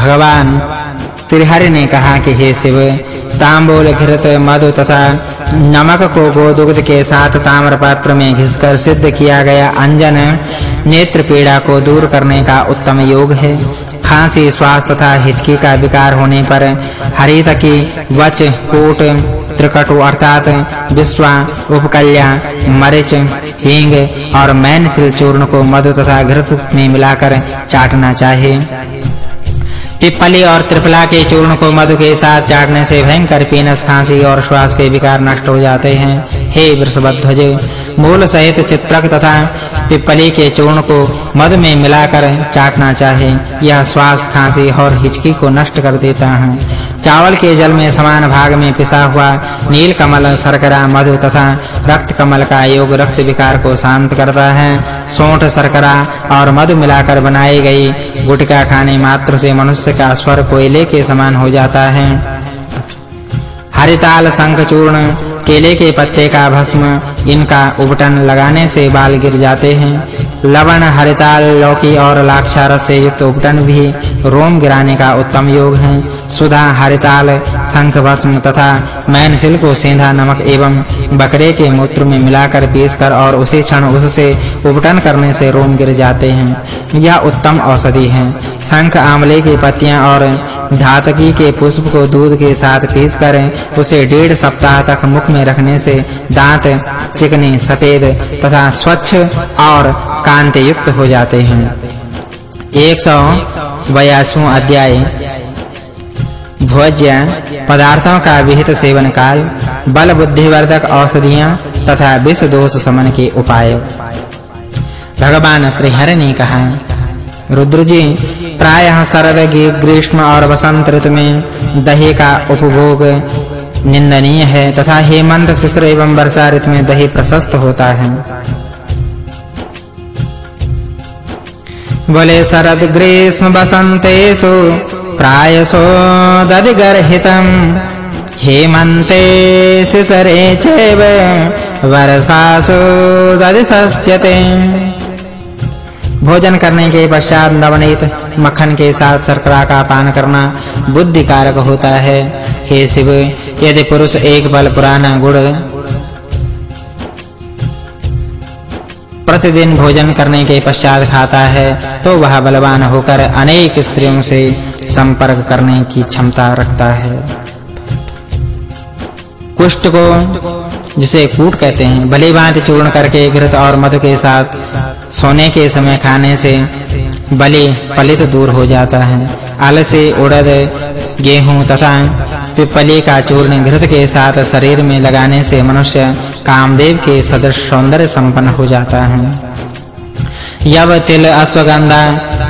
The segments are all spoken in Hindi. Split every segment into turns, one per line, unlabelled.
भगवान, त्रिहरि ने कहा कि हे शिव, तांबूल, घृत, मधु तथा नमक को गोदुग्ध के साथ ताम्र पात्र में घिसकर सिद्ध किया गया अंजन नेत्र पीड़ा को दूर करने का उत्तम योग है। खांसी, श्वास तथा हिचकी का विकार होने पर हरितकी वच, कूट, त्रिकटु अर्थात विश्वा, उपकल्या, मरिच, हींग और मैनसिल चूर्ण को मधु तथा घृत में मिलाकर चाटना चाहिए पिपली और त्रिफला के चूर्ण को मधु के साथ चाटने से भयंकर पीनस खांसी और श्वास के विकार नष्ट हो जाते हैं। हे वृषभध्वज मूल सहित चित्रक तथा पिपली के चूर्ण को मधु में मिलाकर चाटना चाहिए यह श्वास, खांसी और हिचकी को नष्ट कर देता है। चावल के जल में समान भाग में पिसा हुआ नील कमल, शर्करा, मधु तथा रक्त कमल का योग रक्त विकार को शांत करता है। सोंठ, शर्करा और मधु मिलाकर बनाई गई गुटका खाने मात्र से मनुष्य का स्वर कोयले के समान हो जाता है। हरिताल शंख चूर्ण केले के पत्ते का भस्म, इनका उपटन लगाने से बाल गिर जाते हैं। लवण, हरिताल, लौकी और लाक्षारस से युक्त उपटन भी रोम गिराने का उत्तम योग है। सुधा, हरिताल, शंख भस्म तथा मैनसिल को सेंधा नमक एवं बकरे के मूत्र में मिलाकर पीसकर और उसी क्षण उससे उपटन करने से रोम गिर जाते हैं। यह उत्तम औषधि है। शंख, आंवले की पत्तियाँ और धातकी के पुष्प को दूध के साथ पीस पीसकर उसे डेढ़ सप्ताह तक मुख में रखने से दांत चिकने, सफ़ेद तथा स्वच्छ और कांति युक्त हो जाते हैं। 182वां अध्याय। भोज्य पदार्थों का विहित सेवन काल बल बुद्धि वर्धक औषधियाँ तथा विष दोष समन के उपाय। भगवान श्री हरि ने कहा रुद्र जी प्रायः शरद ग्रीष्म और वसंत ऋतु में दही का उपभोग निंदनीय है, तथा हेमंत शिशिर एवं वर्षा ऋतु में दही प्रशस्त होता है। बोले, शरद ग्रीष्म वसंतेषु प्रायसो दधिगर्हितं, हेमन्ते शिशिरे चैव वर्षासु दधिशस्यते भोजन करने के पश्चात नवनीत मक्खन के साथ शर्करा का पान करना बुद्धि कारक होता है। हे शिव, यदि पुरुष एक बल पुराना गुड़ प्रतिदिन भोजन करने के पश्चात खाता है तो वह बलवान होकर अनेक स्त्रियों से संपर्क करने की क्षमता रखता है। कुष्ठ को, जिसे कूट कहते हैं, भली भांति चूर्ण करके घृत और मधु के साथ सोने के समय खाने से बलि पलित दूर हो जाता है। आलसी उड़द, गेहूँ तथा पिपली का चूर्ण घृत के साथ शरीर में लगाने से मनुष्य कामदेव के सदृश सौंदर्य संपन्न हो जाता है। यव तिल, अश्वगंधा,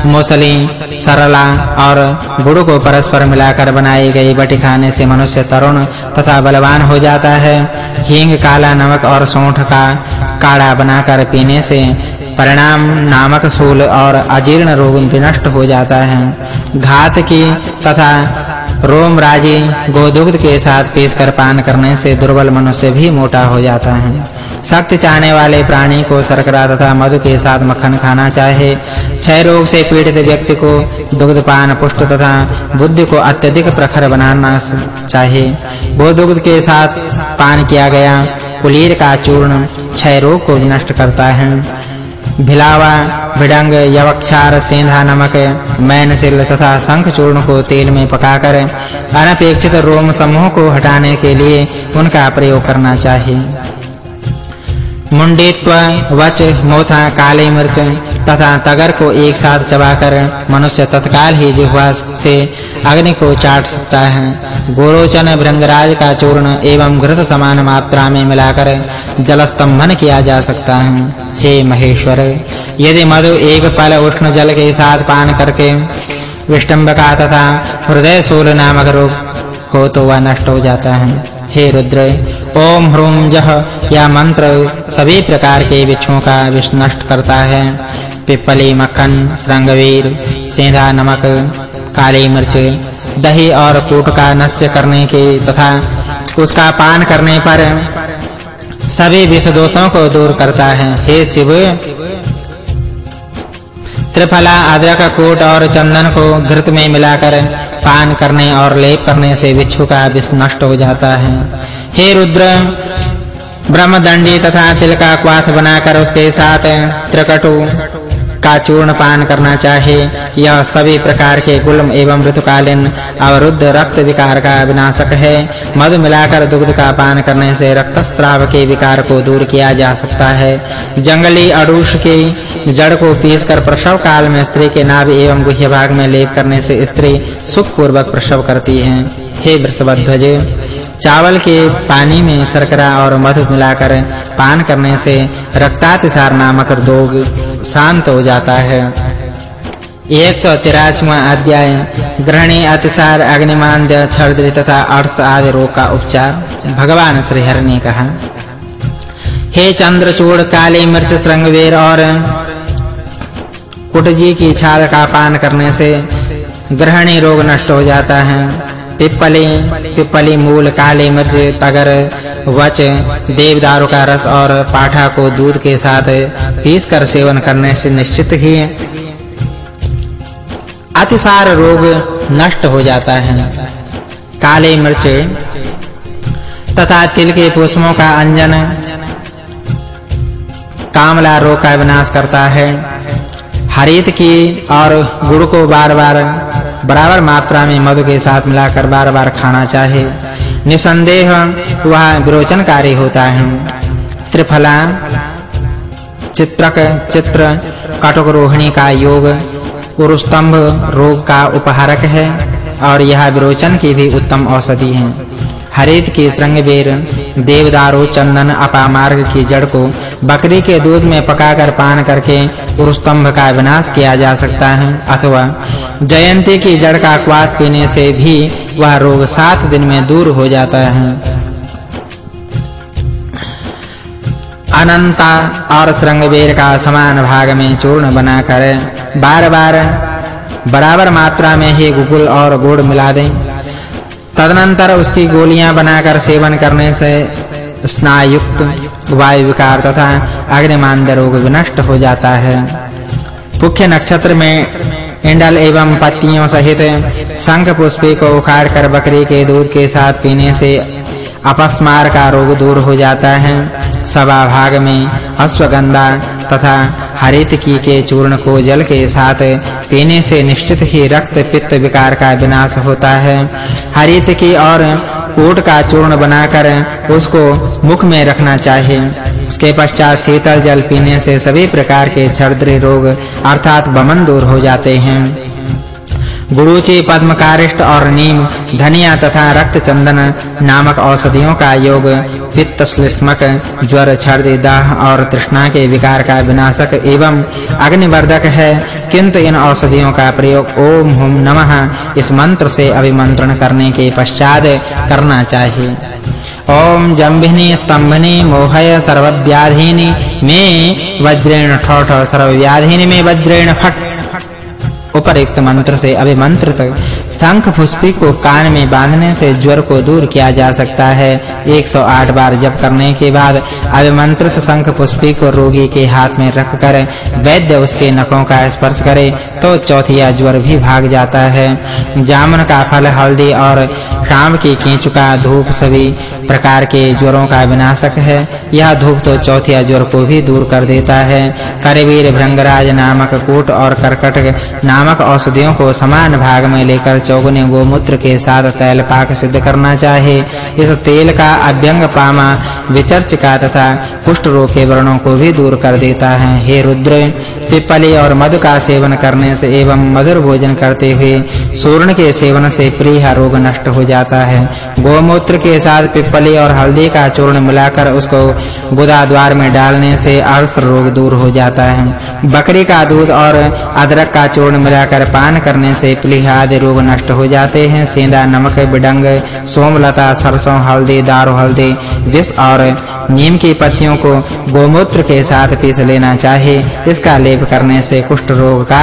मूसली, सरला और गुड़ को परस्पर मिलाकर बनाई गई बटी खाने से मनुष्य तरुण तथा बलवान हो जाता है। हींग, काला नमक और सौंठ का काढ़ा बनाकर पीने से परिणाम नामक सूल और अजीर्ण रोग विनष्ट हो जाता है। घात की तथा रोम राज़ी गोदुग्ध के साथ पीसकर पान करने से दुर्बल मनुष्य भी मोटा हो जाता है। सख्त चाहने वाले प्राणी को शर्करा तथा मधु के साथ मक्खन खाना चाहिए क्षय रोग से पीड़ित व्यक्ति को दुग्ध पान, पुष्ट तथा बुद्धि को अत्यधिक प्रखर बनाना चाहिए गोदुग्ध के साथ पान किया गया, कुलीर का चूर्ण क्षय रोग को नष्ट करता है। भिलावा विडंग यवक्षार, सेंधा, नमक, मैनसिल तथा शंख चूर्ण को तेल में पकाकर अनपेक्षित रोम समूह को हटाने के लिए उनका प्रयोग करना चाहिए। मुंडित्व वच मोथा काली मिर्च तथा तगर को एक साथ चबाकर मनुष्य तत्काल ही जिह्वा से अग्नि को चाट सकता है। गोरोचन भृंगराज का चूर्ण एवं घृत समान मात्रा में मिलाकर जलस्तंभन किया जा सकता है। हे महेश्वर, यदि मधु एक पल उष्ण जल के साथ पान करके विष्टंबका तथा हृदय शूल नामक रोग हो तो वह नष्ट हो जाता है। हे रुद्र, ओम ह्रूम जह यह मंत्र सभी प्रकार के विच्छों का विष नष्ट करता है। पिपली मक्खन, श्रृंगवीर, सेंधा नमक, काली मिर्च, दही और कूट का नस्य करने के तथा उसका पान करने पर सभी विष दोषों को दूर करता है। हे शिव, त्रिफला, अदरक, कूट और चंदन को घृत में मिलाकर पान करने और लेप करने से बिच्छू का विष नष्ट हो जाता है। हे रुद्र, ब्रह्मदंडी तथा तिल का क्वाथ बनाकर उसके साथ त्रिकटु का चूर्ण पान करना चाहिए यह सभी प्रकार के गुल्म एवं ऋतुकालीन अवरुद्ध रक्त विकार का विनाशक है। मधु मिलाकर दुग्ध का पान करने से रक्तस्राव के विकार को दूर किया जा सकता है। जंगली अड़ूष के जड़ को पीसकर प्रसव काल में स्त्री के नाभि एवं गुह्य भाग में लेप करने से स्त्री सुख पूर्वक प्रसव करती है। हे वृषभध्वज चावल के पानी में शर्करा और मधु मिलाकर पान करने से रक्तातिसार नामक रोग शांत हो जाता है। 183वां अध्याय, ग्रहणी अतिसार, अग्निमांद्य छर्द्री तथा अर्श आदि रोग का उपचार, भगवान श्री हरि ने कहा। हे चंद्रचूड़, काली मिर्च, श्रृंगवीर और कुटजी की छाल का पान करने से ग्रहणी रोग नष्ट हो जाता है। पिपली पिपली मूल काले मिर्च, तगर, वच, देवदारू का रस और पाठा को दूध के साथ पीसकर सेवन करने से निश्चित ही अतिसार रोग नष्ट हो जाता है। काले मिर्च तथा तिल के पुष्पों का अंजन कामला रोग का विनाश करता है। हरित की और गुड़ को बार-बार बराबर मात्रा में मधु के साथ मिलाकर बार-बार खाना चाहिए निसंदेह वह विरोचनकारी होता है। त्रिफला, चित्रक, चित्र काटक रोहिणी का योग, उरुस्तंभ रोग का उपहारक है, और यह विरोचन की भी उत्तम औषधि है। हरित की श्रृंगबेर देवदारू चंदन अपामार्ग की जड़ को बकरी के दूध में पकाकर पान करके पुरुषतंभ का विनाश किया जा सकता है। अथवा जयंती की जड़ का क्वाथ पीने से भी वह रोग सात दिन में दूर हो जाता है। अनंता और श्रृंगबेर का समान भाग में चूर्ण बनाकर बार-बार बराबर मात्रा में ही गुगुल और गुड़ मिला दें। तदनंतर उसकी गोलियाँ बनाकर सेवन करने से स्नायुक्त वायु विकार तथा अग्निमांद रोग विनष्ट हो जाता है। पुख्य नक्षत्र में इंडल एवं पत्तियों सहित शंख पुष्पी को उखाड़कर बकरी के दूध के साथ पीने से अपस्मार का रोग दूर हो जाता है। सवा भाग में अश्वगंधा तथा हरित की के चूर्ण को जल के साथ पीने से निश्चित ही रक्त पित्त विकार का विनाश होता है। हरित की और कोट का चूर्ण बनाकर उसको मुख में रखना चाहिए। उसके पश्चात शीतल जल पीने से सभी प्रकार के छर्द्री रोग अर्थात बमन दूर हो जाते हैं। गुरुचि पद्मकारिष्ट और नीम, धनिया तथा रक्त चंदन नामक औषधियों का योग पित्त श्लेष्मक ज्वर, छर्दी, दाह और तृष्णा के विकार का विनाशक एवं अग्निवर्धक है। किंतु इन औषधियों का प्रयोग ओम हुम नमः, इस मंत्र से अभिमंत्रण करने के पश्चात करना चाहिए। ओम जंभिनी स्तंभनी मोहय सर्वव्याधिनी, में वज्रेण ठोठ सर्वव्याधिनी, में वज्रेण फट। उपरिक्त मंत्र से अभिमंत्रित शंख पुष्पी को कान में बांधने से ज्वर को दूर किया जा सकता है। 108 बार जप करने के बाद अभिमंत्रित शंख पुष्पी को रोगी के हाथ में रखकर वैद्य उसके नखों का स्पर्श करे तो चौथिया ज्वर भी भाग जाता है। जामुन का फल, हल्दी और शाम की कीचुका, धूप सभी प्रकार के ज्वरों का विनाशक है। यह धूप तो चौथिया ज्वर को भी दूर कर देता है। करवीर भृंगराज नामक कूट और करकट नामक औषधियों को समान भाग में लेकर चौगुने गोमूत्र के साथ तैल पाक सिद्ध करना चाहिए इस तेल का अभ्यंग पामा विचर्च का तथा कुष्ठ रोग के व्रणों को भी दूर कर देता है। हे रुद्र, पिपली और मधु का सेवन करने से एवं मधुर भोजन करते हुए सूर्ण के सेवन से प्रिय रोग नष्ट हो जाता है। गोमूत्र के साथ पिपली और हल्दी का चूर्ण मिलाकर उसको गुदा द्वार में डालने से अर्श रोग दूर हो जाता है। बकरी का दूध और अदरक का चूर्ण मिलाकर पान करने से प्लीह आदि रोग नष्ट हो जाते हैं। सेंधा, नमक, बिडंग, सोमलता, सरसों, हल्दी, दारू, हल्दी, विष और नीम की पत्तियों को गोमूत्र के साथ पीस लेना चाहिए। इसका लेप करने से कुष्ठ रोग का